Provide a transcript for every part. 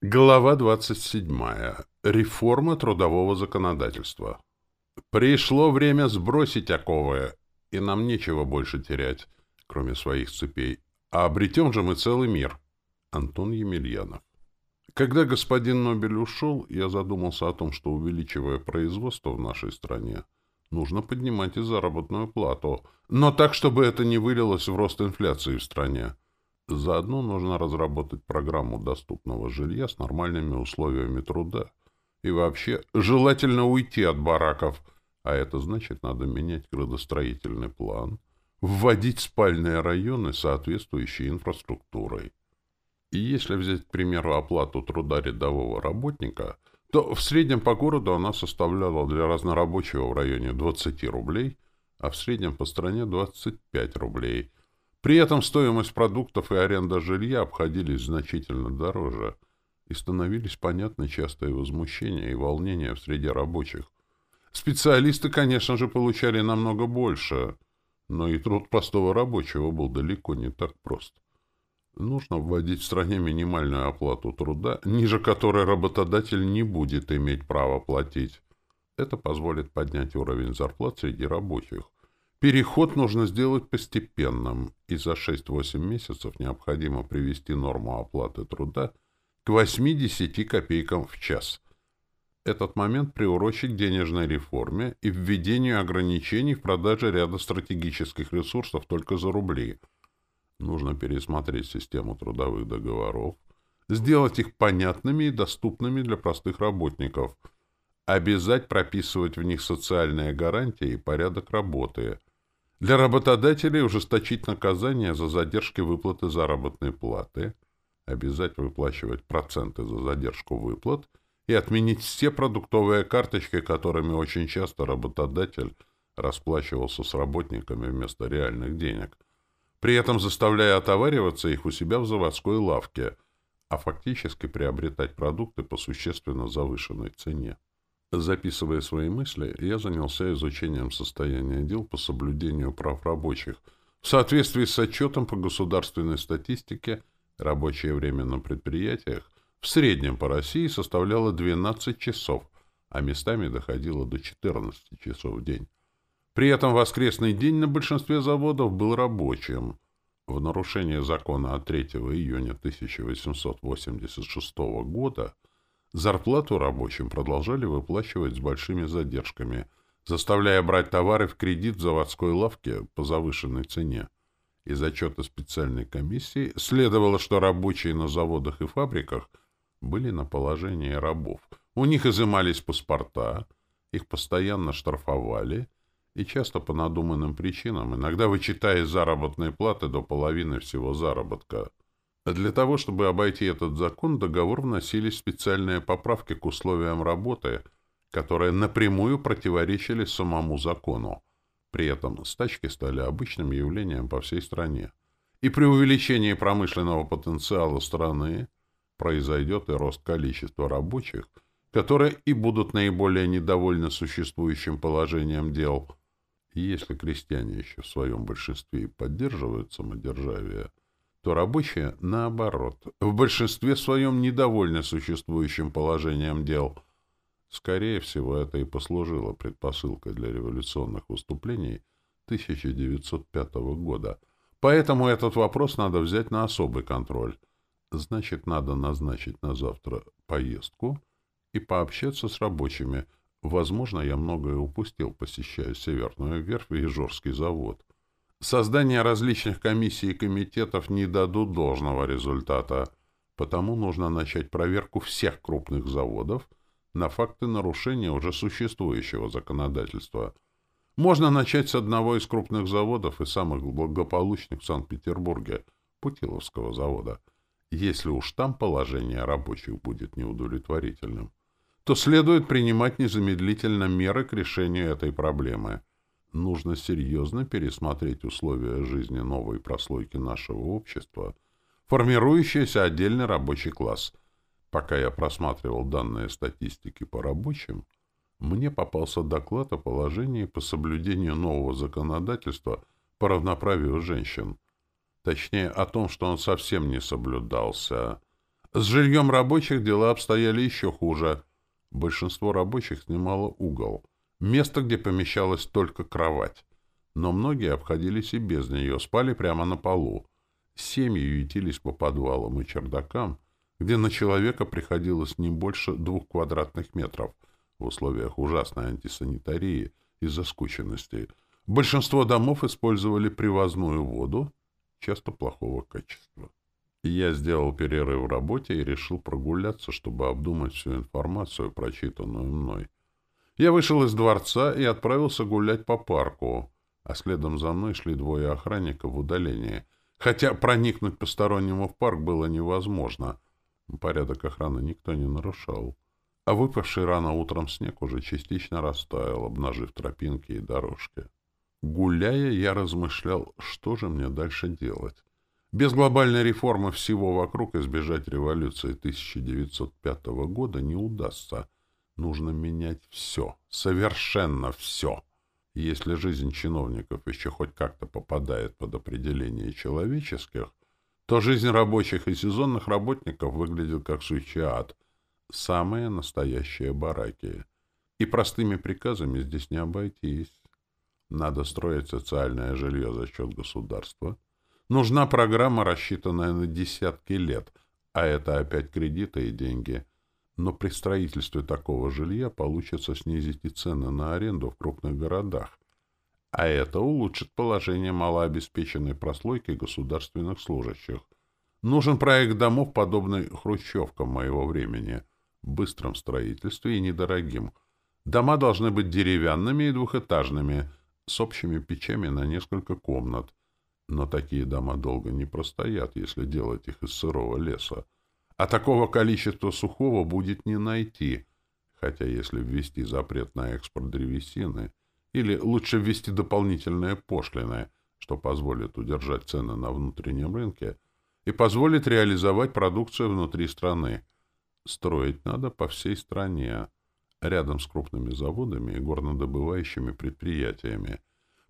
Глава 27. Реформа трудового законодательства. Пришло время сбросить оковы, и нам нечего больше терять, кроме своих цепей. А обретем же мы целый мир. Антон Емельянов. Когда господин Нобель ушел, я задумался о том, что, увеличивая производство в нашей стране, нужно поднимать и заработную плату, но так, чтобы это не вылилось в рост инфляции в стране. Заодно нужно разработать программу доступного жилья с нормальными условиями труда. И вообще, желательно уйти от бараков. А это значит, надо менять градостроительный план, вводить спальные районы, соответствующей инфраструктурой. И если взять, к примеру, оплату труда рядового работника, то в среднем по городу она составляла для разнорабочего в районе 20 рублей, а в среднем по стране 25 рублей – при этом стоимость продуктов и аренда жилья обходились значительно дороже и становились понятны частые возмущения и волнения в среде рабочих. Специалисты, конечно же, получали намного больше, но и труд простого рабочего был далеко не так прост. Нужно вводить в стране минимальную оплату труда, ниже которой работодатель не будет иметь права платить. Это позволит поднять уровень зарплат среди рабочих, Переход нужно сделать постепенным, и за 6-8 месяцев необходимо привести норму оплаты труда к 8-10 копейкам в час. Этот момент приурочить к денежной реформе и введению ограничений в продаже ряда стратегических ресурсов только за рубли. Нужно пересмотреть систему трудовых договоров, сделать их понятными и доступными для простых работников, обязать прописывать в них социальные гарантии и порядок работы – для работодателей ужесточить наказание за задержки выплаты заработной платы, обязать выплачивать проценты за задержку выплат и отменить все продуктовые карточки, которыми очень часто работодатель расплачивался с работниками вместо реальных денег, при этом заставляя отовариваться их у себя в заводской лавке, а фактически приобретать продукты по существенно завышенной цене. Записывая свои мысли, я занялся изучением состояния дел по соблюдению прав рабочих. В соответствии с отчетом по государственной статистике, рабочее время на предприятиях в среднем по России составляло 12 часов, а местами доходило до 14 часов в день. При этом воскресный день на большинстве заводов был рабочим. В нарушение закона от 3 июня 1886 года – Зарплату рабочим продолжали выплачивать с большими задержками, заставляя брать товары в кредит в заводской лавке по завышенной цене. Из отчета специальной комиссии следовало, что рабочие на заводах и фабриках были на положении рабов. У них изымались паспорта, их постоянно штрафовали и часто по надуманным причинам, иногда вычитая из заработной платы до половины всего заработка. Для того, чтобы обойти этот закон, договор вносились специальные поправки к условиям работы, которые напрямую противоречили самому закону. При этом стачки стали обычным явлением по всей стране. И при увеличении промышленного потенциала страны произойдет и рост количества рабочих, которые и будут наиболее недовольны существующим положением дел. Если крестьяне еще в своем большинстве поддерживают самодержавие – то рабочие, наоборот, в большинстве своем недовольны существующим положением дел. Скорее всего, это и послужило предпосылкой для революционных выступлений 1905 года. Поэтому этот вопрос надо взять на особый контроль. Значит, надо назначить на завтра поездку и пообщаться с рабочими. Возможно, я многое упустил, посещая Северную верфь и Ижорский завод. Создание различных комиссий и комитетов не дадут должного результата, потому нужно начать проверку всех крупных заводов на факты нарушения уже существующего законодательства. Можно начать с одного из крупных заводов и самых благополучных в Санкт-Петербурге, Путиловского завода. Если уж там положение рабочих будет неудовлетворительным, то следует принимать незамедлительно меры к решению этой проблемы – нужно серьезно пересмотреть условия жизни новой прослойки нашего общества, формирующейся отдельный рабочий класс. Пока я просматривал данные статистики по рабочим, мне попался доклад о положении по соблюдению нового законодательства по равноправию женщин. Точнее, о том, что он совсем не соблюдался. С жильем рабочих дела обстояли еще хуже. Большинство рабочих снимало угол место, где помещалась только кровать. Но многие обходились и без нее, спали прямо на полу. Семьи уютились по подвалам и чердакам, где на человека приходилось не больше двух квадратных метров в условиях ужасной антисанитарии из-за скученности. Большинство домов использовали привозную воду, часто плохого качества. Я сделал перерыв в работе и решил прогуляться, чтобы обдумать всю информацию, прочитанную мной. Я вышел из дворца и отправился гулять по парку, а следом за мной шли двое охранников в удалении, хотя проникнуть постороннему в парк было невозможно. Порядок охраны никто не нарушал. А выпавший рано утром снег уже частично растаял, обнажив тропинки и дорожки. Гуляя, я размышлял, что же мне дальше делать. Без глобальной реформы всего вокруг избежать революции 1905 года не удастся — нужно менять все, совершенно все. Если жизнь чиновников еще хоть как-то попадает под определение человеческих, то жизнь рабочих и сезонных работников выглядит как сущий ад, самые настоящие бараки. И простыми приказами здесь не обойтись. Надо строить социальное жилье за счет государства. Нужна программа, рассчитанная на десятки лет, а это опять кредиты и деньги – но при строительстве такого жилья получится снизить и цены на аренду в крупных городах, а это улучшит положение малообеспеченной прослойки государственных служащих. Нужен проект домов, подобный хрущевкам моего времени, быстром строительстве и недорогим. Дома должны быть деревянными и двухэтажными, с общими печами на несколько комнат. Но такие дома долго не простоят, если делать их из сырого леса. А такого количества сухого будет не найти, хотя если ввести запрет на экспорт древесины, или лучше ввести дополнительные пошлины, что позволит удержать цены на внутреннем рынке и позволит реализовать продукцию внутри страны. Строить надо по всей стране, рядом с крупными заводами и горнодобывающими предприятиями.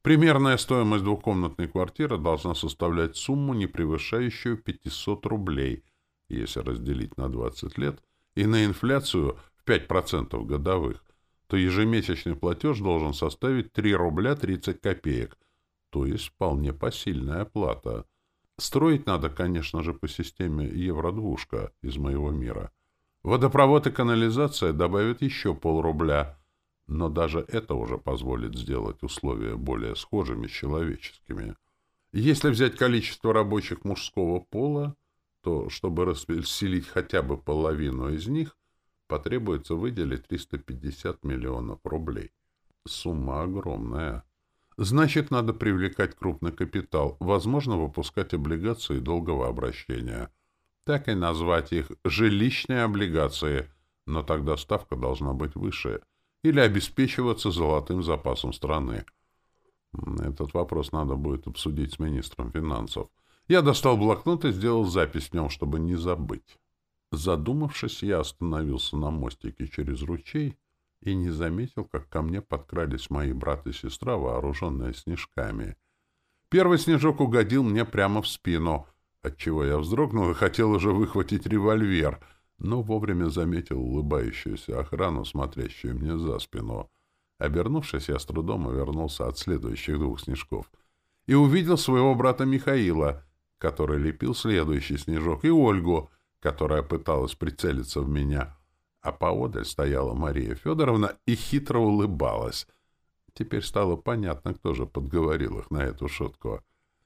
Примерная стоимость двухкомнатной квартиры должна составлять сумму, не превышающую 500 рублей – если разделить на 20 лет и на инфляцию в 5% годовых, то ежемесячный платеж должен составить 3 рубля 30 копеек, то есть вполне посильная плата. Строить надо, конечно же, по системе евро-двушка из моего мира. Водопровод и канализация добавят еще полрубля, но даже это уже позволит сделать условия более схожими с человеческими. Если взять количество рабочих мужского пола, то чтобы расселить хотя бы половину из них, потребуется выделить 350 миллионов рублей. Сумма огромная. Значит, надо привлекать крупный капитал, возможно, выпускать облигации долгого обращения. Так и назвать их «жилищные облигации», но тогда ставка должна быть выше или обеспечиваться золотым запасом страны. Этот вопрос надо будет обсудить с министром финансов. Я достал блокнот и сделал запись в нем, чтобы не забыть. Задумавшись, я остановился на мостике через ручей и не заметил, как ко мне подкрались мои брат и сестра, вооруженные снежками. Первый снежок угодил мне прямо в спину, отчего я вздрогнул и хотел уже выхватить револьвер, но вовремя заметил улыбающуюся охрану, смотрящую мне за спину. Обернувшись, я с трудом увернулся от следующих двух снежков и увидел своего брата Михаила — который лепил следующий снежок, и Ольгу, которая пыталась прицелиться в меня. А поодаль стояла Мария Федоровна и хитро улыбалась. Теперь стало понятно, кто же подговорил их на эту шутку.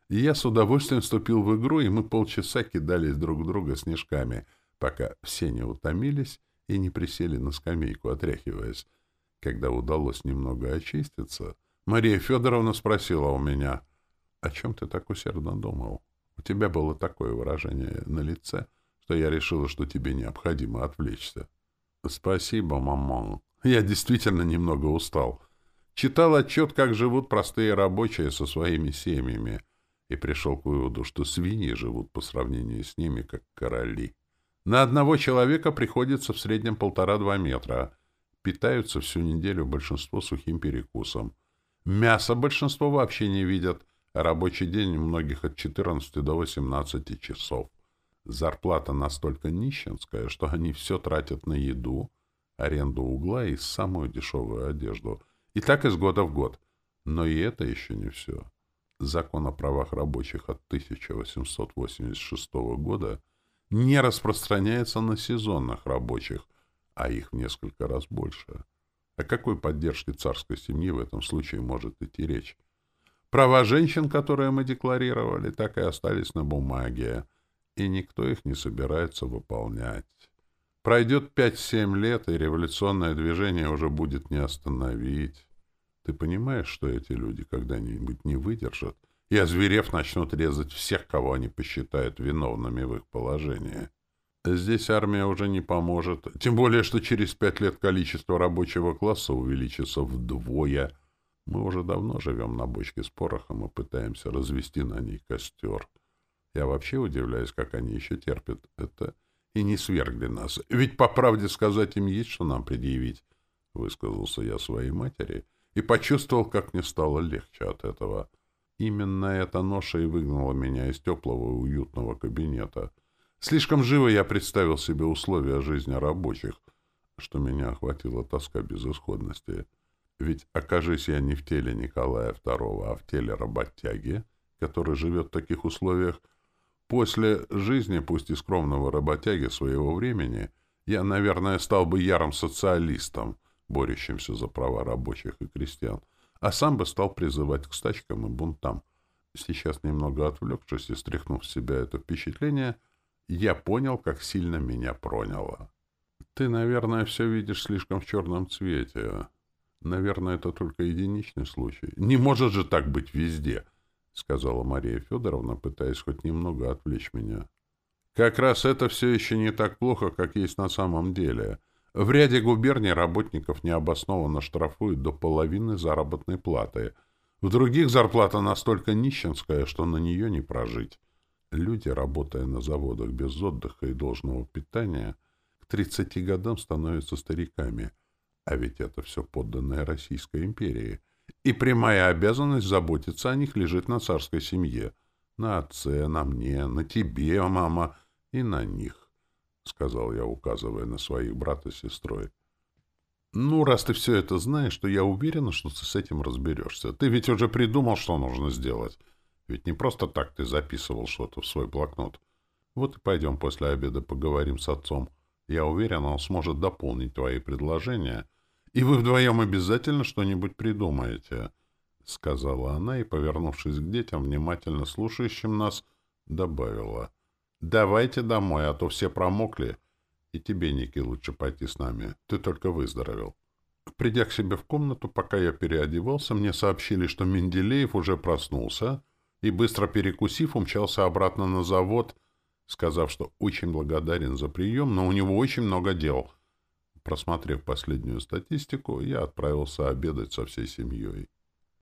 И я с удовольствием вступил в игру, и мы полчаса кидались друг друга снежками, пока все не утомились и не присели на скамейку, отряхиваясь. Когда удалось немного очиститься, Мария Федоровна спросила у меня, «О чем ты так усердно думал?» У тебя было такое выражение на лице, что я решила, что тебе необходимо отвлечься. Спасибо, мамон. Я действительно немного устал. Читал отчет, как живут простые рабочие со своими семьями, и пришел к выводу, что свиньи живут по сравнению с ними, как короли. На одного человека приходится в среднем полтора-два метра. Питаются всю неделю большинство сухим перекусом. Мясо большинство вообще не видят — Рабочий день у многих от 14 до 18 часов. Зарплата настолько нищенская, что они все тратят на еду, аренду угла и самую дешевую одежду. И так из года в год. Но и это еще не все. Закон о правах рабочих от 1886 года не распространяется на сезонных рабочих, а их в несколько раз больше. О какой поддержке царской семьи в этом случае может идти речь? Права женщин, которые мы декларировали, так и остались на бумаге, и никто их не собирается выполнять. Пройдет 5-7 лет, и революционное движение уже будет не остановить. Ты понимаешь, что эти люди когда-нибудь не выдержат, и, озверев, начнут резать всех, кого они посчитают виновными в их положении? Здесь армия уже не поможет, тем более, что через пять лет количество рабочего класса увеличится вдвое – мы уже давно живем на бочке с порохом и пытаемся развести на ней костер. Я вообще удивляюсь, как они еще терпят это и не свергли нас. Ведь, по правде сказать, им есть что нам предъявить, — высказался я своей матери и почувствовал, как мне стало легче от этого. Именно эта ноша и выгнала меня из теплого и уютного кабинета. Слишком живо я представил себе условия жизни рабочих, что меня охватила тоска безысходности. — ведь, окажись а я не в теле Николая II, а в теле работяги, который живет в таких условиях, после жизни, пусть и скромного работяги своего времени, я, наверное, стал бы ярым социалистом, борющимся за права рабочих и крестьян, а сам бы стал призывать к стачкам и бунтам. Сейчас, немного отвлекшись и стряхнув с себя это впечатление, я понял, как сильно меня проняло. «Ты, наверное, все видишь слишком в черном цвете», Наверное, это только единичный случай. Не может же так быть везде, сказала Мария Федоровна, пытаясь хоть немного отвлечь меня. Как раз это все еще не так плохо, как есть на самом деле. В ряде губерний работников необоснованно штрафуют до половины заработной платы. В других зарплата настолько нищенская, что на нее не прожить. Люди, работая на заводах без отдыха и должного питания, к 30 годам становятся стариками – а ведь это все подданная Российской империи. И прямая обязанность заботиться о них лежит на царской семье. На отце, на мне, на тебе, мама, и на них, — сказал я, указывая на своих брата и сестрой. «Ну, раз ты все это знаешь, то я уверена, что ты с этим разберешься. Ты ведь уже придумал, что нужно сделать. Ведь не просто так ты записывал что-то в свой блокнот. Вот и пойдем после обеда поговорим с отцом». Я уверен, он сможет дополнить твои предложения, и вы вдвоем обязательно что-нибудь придумаете», — сказала она и, повернувшись к детям, внимательно слушающим нас, добавила. «Давайте домой, а то все промокли, и тебе, Ники, лучше пойти с нами. Ты только выздоровел». Придя к себе в комнату, пока я переодевался, мне сообщили, что Менделеев уже проснулся и, быстро перекусив, умчался обратно на завод — сказав, что очень благодарен за прием, но у него очень много дел. Просмотрев последнюю статистику, я отправился обедать со всей семьей.